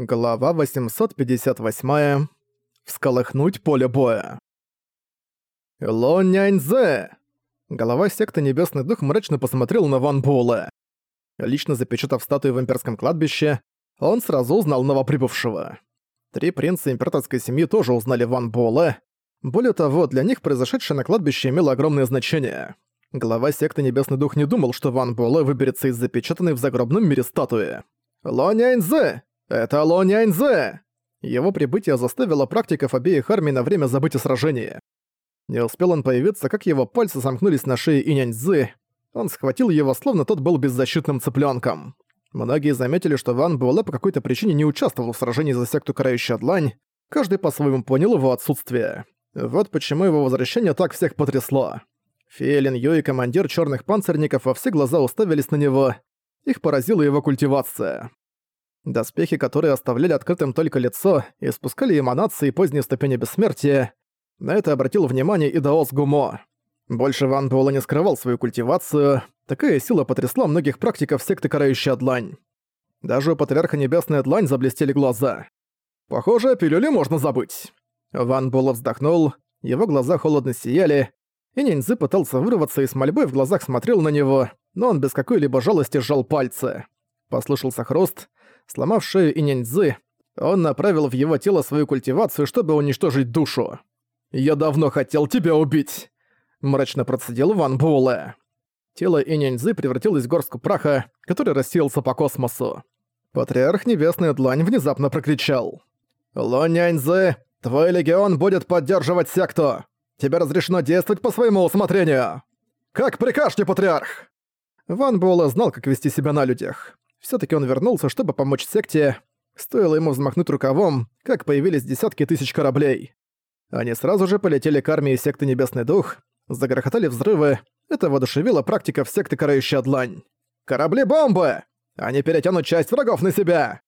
Глава 858. Всколыхнуть поле боя. Ло Няньзе! Голова секты Небесный Дух мрачно посмотрел на Ван Буэлэ. Лично запечатав статую в имперском кладбище, он сразу узнал новоприбывшего. Три принца императорской семьи тоже узнали Ван Буэлэ. Более того, для них произошедшее на кладбище имело огромное значение. Глава секты Небесный Дух не думал, что Ван Буэлэ выберется из запечатанной в загробном мире статуи. «Ло Няньзе!» «Это Ло Няньзе!» Его прибытие заставило практиков обеих армий на время забыть о сражении. Не успел он появиться, как его пальцы сомкнулись на шее и Няньзы. Он схватил его, словно тот был беззащитным цыпленком. Многие заметили, что Ван Буэлэ по какой-то причине не участвовал в сражении за секту Карающая Длань. Каждый по-своему понял его отсутствие. Вот почему его возвращение так всех потрясло. Фейлин Ю и командир черных панцирников во все глаза уставились на него. Их поразила его культивация. Доспехи, которые оставляли открытым только лицо и спускали эманации поздней ступени бессмертия, на это обратил внимание и Даос Гумо. Больше Ван Буэлла не скрывал свою культивацию, такая сила потрясла многих практиков секты Карающая Длань. Даже у Патриарха Небесная Длань заблестели глаза. Похоже, пилюли можно забыть. Ван Буэлла вздохнул, его глаза холодно сияли, и Ниндзы пытался вырваться и с мольбой в глазах смотрел на него, но он без какой-либо жалости сжал пальцы. Послышался хруст, Сломав шею и ниндзы, он направил в его тело свою культивацию, чтобы уничтожить душу. «Я давно хотел тебя убить!» Мрачно процедил Ван Буэлэ. Тело Иняньзы превратилось в горстку праха, который рассеялся по космосу. Патриарх Небесная Длань внезапно прокричал. «Ло Няньзы, твой легион будет поддерживать секту! Тебе разрешено действовать по своему усмотрению! Как прикажете, Патриарх!» Ван Буэлэ знал, как вести себя на людях. Всё-таки он вернулся, чтобы помочь секте. Стоило ему взмахнуть рукавом, как появились десятки тысяч кораблей. Они сразу же полетели к армии секты Небесный Дух, загрохотали взрывы, это воодушевило практиков секты Карающая Длань. «Корабли-бомбы! Они перетянут часть врагов на себя!»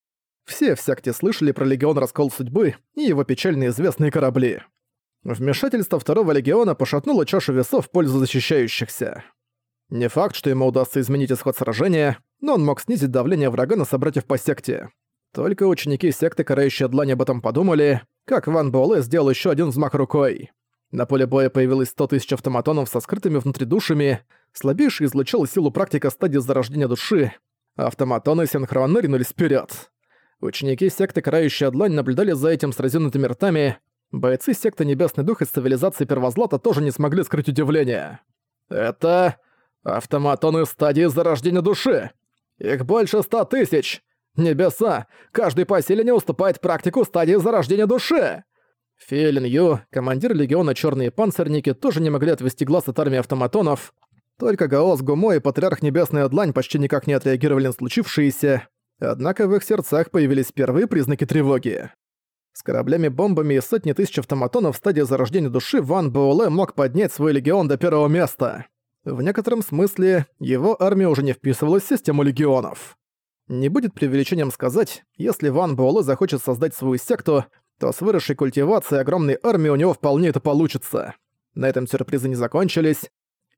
Все в секте слышали про Легион Раскол Судьбы и его печально известные корабли. Вмешательство второго легиона пошатнуло чашу весов в пользу защищающихся. Не факт, что ему удастся изменить исход сражения, но он мог снизить давление врага на собратьев по секте. Только ученики секты Карающая Длань об этом подумали, как Ван Буэлэ сделал еще один взмах рукой. На поле боя появилось 100 тысяч автоматонов со скрытыми внутри душами, слабейший излучал силу практика стадии зарождения души, а автоматоны синхронно ринулись вперед. Ученики секты Карающая Длань наблюдали за этим с разинутыми ртами, бойцы секты Небесный Дух из цивилизации Первозлата тоже не смогли скрыть удивление. «Это...» Автоматоны стадии зарождения души. Их больше ста тысяч. Небеса, каждый по силе не уступает практику стадии зарождения души. Фейлин Ю, командир легиона Черные Панцирники, тоже не могли отвести глаз от армии автоматонов. Только Гаос Гумо и Патриарх Небесная Длань почти никак не отреагировали на случившееся, однако в их сердцах появились первые признаки тревоги. С кораблями-бомбами и сотни тысяч автоматонов в стадии зарождения души Ван Буэлэ мог поднять свой легион до первого места. В некотором смысле его армия уже не вписывалась в систему легионов. Не будет преувеличением сказать, если Ван Буэлэ захочет создать свою секту, то с выросшей культивацией огромной армии у него вполне это получится. На этом сюрпризы не закончились.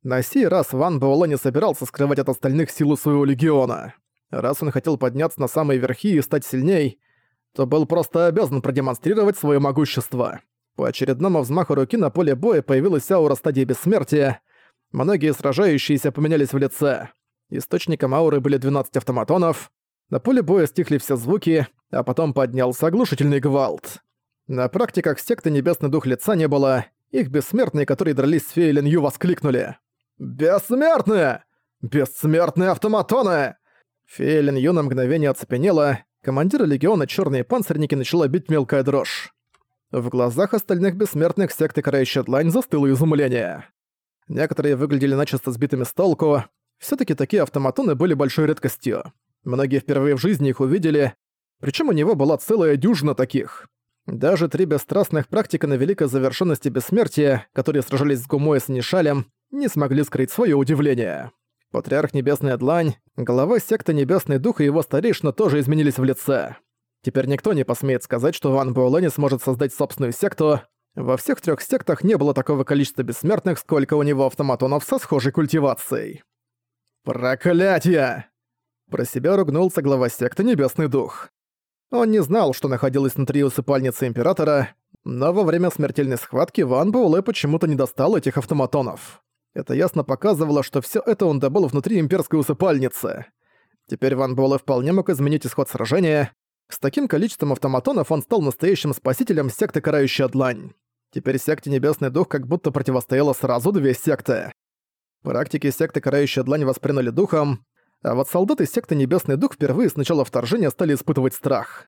На сей раз Ван Буэлэ не собирался скрывать от остальных силу своего легиона. Раз он хотел подняться на самые верхи и стать сильней, то был просто обязан продемонстрировать свое могущество. По очередному взмаху руки на поле боя появилась аура стадии бессмертия — Многие сражающиеся поменялись в лице. Источником ауры были 12 автоматонов. На поле боя стихли все звуки, а потом поднялся оглушительный гвалт. На практиках секты Небесный Дух лица не было. Их бессмертные, которые дрались с Фейлин Ю, воскликнули. «Бессмертные! Бессмертные автоматоны!» Фейлин Ю на мгновение оцепенела. Командира легиона Черные Панцирники начала бить мелкая дрожь. В глазах остальных бессмертных секты Карающая застыло изумление. Некоторые выглядели начисто сбитыми с толку. все таки такие автоматоны были большой редкостью. Многие впервые в жизни их увидели, причем у него была целая дюжина таких. Даже три бесстрастных практика на великой завершенности бессмертия, которые сражались с Гумой и с Нишалем, не смогли скрыть свое удивление. Патриарх Небесная Длань, глава секты Небесный Дух и его старейшина тоже изменились в лице. Теперь никто не посмеет сказать, что Ван Буэлэ не сможет создать собственную секту, во всех трех сектах не было такого количества бессмертных, сколько у него автоматонов со схожей культивацией. «Проклятие!» Про себя ругнулся глава секты Небесный Дух. Он не знал, что находилось внутри усыпальницы Императора, но во время смертельной схватки Ван Буэлэ почему-то не достал этих автоматонов. Это ясно показывало, что все это он добыл внутри имперской усыпальницы. Теперь Ван Буэлэ вполне мог изменить исход сражения. С таким количеством автоматонов он стал настоящим спасителем секты Карающая Длань. Теперь секте Небесный Дух как будто противостояло сразу две секты. Практики секты Карающая Длань восприняли духом, а вот солдаты секты Небесный Дух впервые с начала вторжения стали испытывать страх.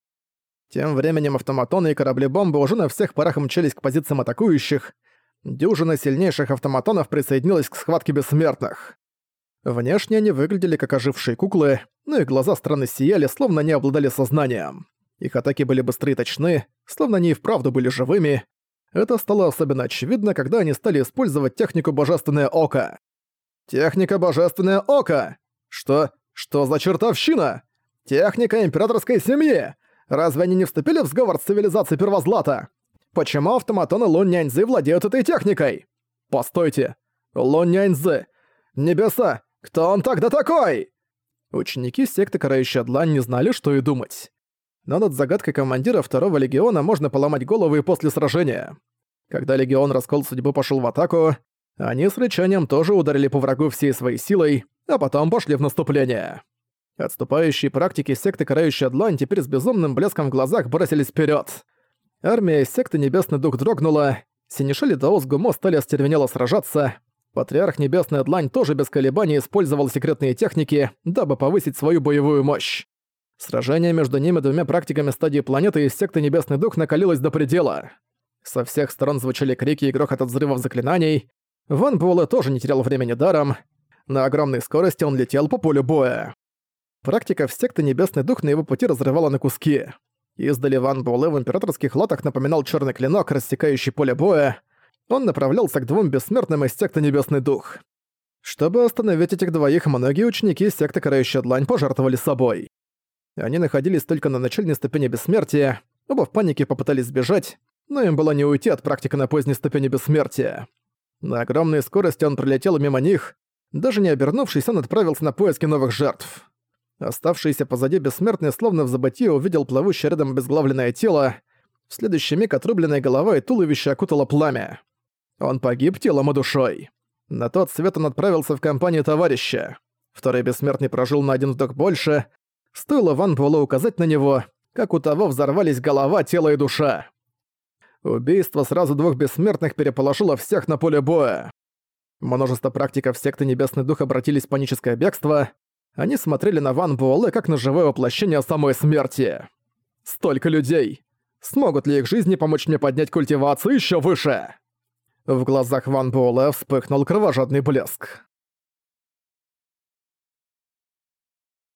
Тем временем автоматоны и корабли-бомбы уже на всех парах мчались к позициям атакующих. Дюжина сильнейших автоматонов присоединилась к схватке бессмертных. Внешне они выглядели как ожившие куклы, но их глаза странно сияли, словно они обладали сознанием. Их атаки были быстры и точны, словно они и вправду были живыми. Это стало особенно очевидно, когда они стали использовать технику Божественное Око. Техника Божественное Око! Что? Что за чертовщина? Техника императорской семьи! Разве они не вступили в сговор с цивилизацией Первозлата? Почему автоматоны Лун владеют этой техникой? Постойте. Лун. Небеса. Кто он тогда такой? Ученики секты Карающая Длань не знали, что и думать. Но над загадкой командира второго легиона можно поломать головы после сражения. Когда легион Раскол Судьбы пошел в атаку, они с рычанием тоже ударили по врагу всей своей силой, а потом пошли в наступление. Отступающие практики секты Карающая Длань теперь с безумным блеском в глазах бросились вперед. Армия секты Небесный Дух дрогнула, Синишель и Даос Гумо стали остервенело сражаться, Патриарх Небесная Длань тоже без колебаний использовал секретные техники, дабы повысить свою боевую мощь. Сражение между ними двумя практиками стадии планеты из секты Небесный Дух накалилось до предела. Со всех сторон звучали крики и грохот от взрывов заклинаний. Ван Буэлэ тоже не терял времени даром. На огромной скорости он летел по полю боя. Практика в секты Небесный Дух на его пути разрывала на куски. Издали Ван Буэлэ в императорских латах напоминал черный клинок, рассекающий поле боя. Он направлялся к двум бессмертным из секты Небесный Дух. Чтобы остановить этих двоих, многие ученики секты Карающая Длань пожертвовали собой. Они находились только на начальной ступени бессмертия, оба в панике попытались сбежать, но им было не уйти от практика на поздней ступени бессмертия. На огромной скорости он пролетел мимо них, даже не обернувшись, он отправился на поиски новых жертв. Оставшийся позади бессмертный словно в забытии увидел плывущее рядом обезглавленное тело. В следующий миг отрубленная голова и туловище окутало пламя. Он погиб телом и душой. На тот свет он отправился в компанию товарища. Второй бессмертный прожил на один вдох больше. Стоило Ван Буэлло указать на него, как у того взорвались голова, тело и душа. Убийство сразу двух бессмертных переполошило всех на поле боя. Множество практиков секты Небесный Дух обратились в паническое бегство. Они смотрели на Ван Буэлэ как на живое воплощение самой смерти. Столько людей! Смогут ли их жизни помочь мне поднять культивацию еще выше? В глазах Ван Буэлэ вспыхнул кровожадный блеск.